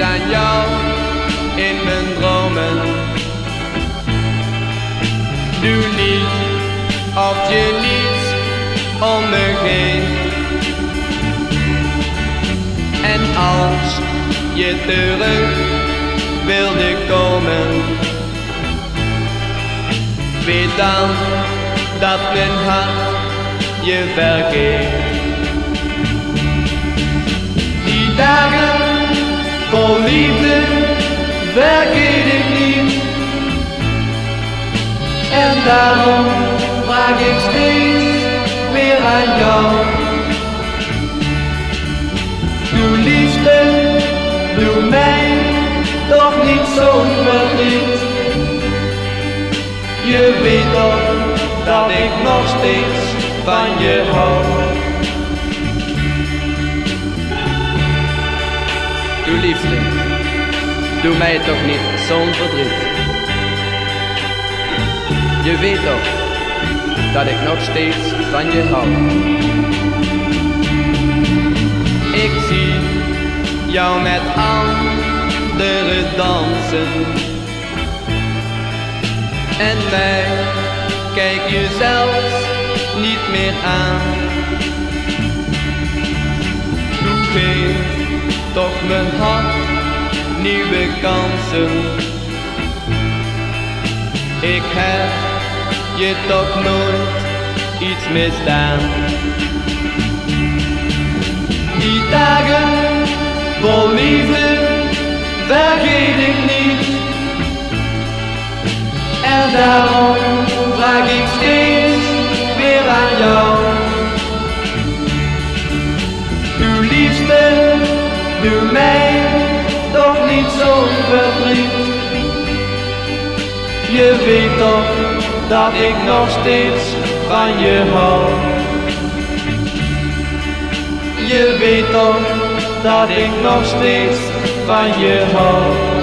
aan jou in mijn dromen. Doe niet of je niets om me geeft. En als je terug wilde komen, weet dan dat mijn hart je vergeet. Vergeet ik niet. En daarom vraag ik steeds weer aan jou. Doe liefste, doe mij toch niet zo'n verdriet. Je weet toch dat ik nog steeds van je hou. Doe liefste, doe mij toch niet zo'n verdriet. Je weet toch dat ik nog steeds van je hou. Ik zie jou met anderen dansen. En mij kijk je zelfs niet meer aan. Doe geef toch mijn hart nieuwe kansen. Ik heb je toch nooit iets misdaan. Die dagen vol liefde vergeet ik niet. En daarom vraag ik steeds weer aan jou. Uw liefste, doe mij Je weet toch dat ik nog steeds van je hou. Je weet toch dat ik nog steeds van je hou.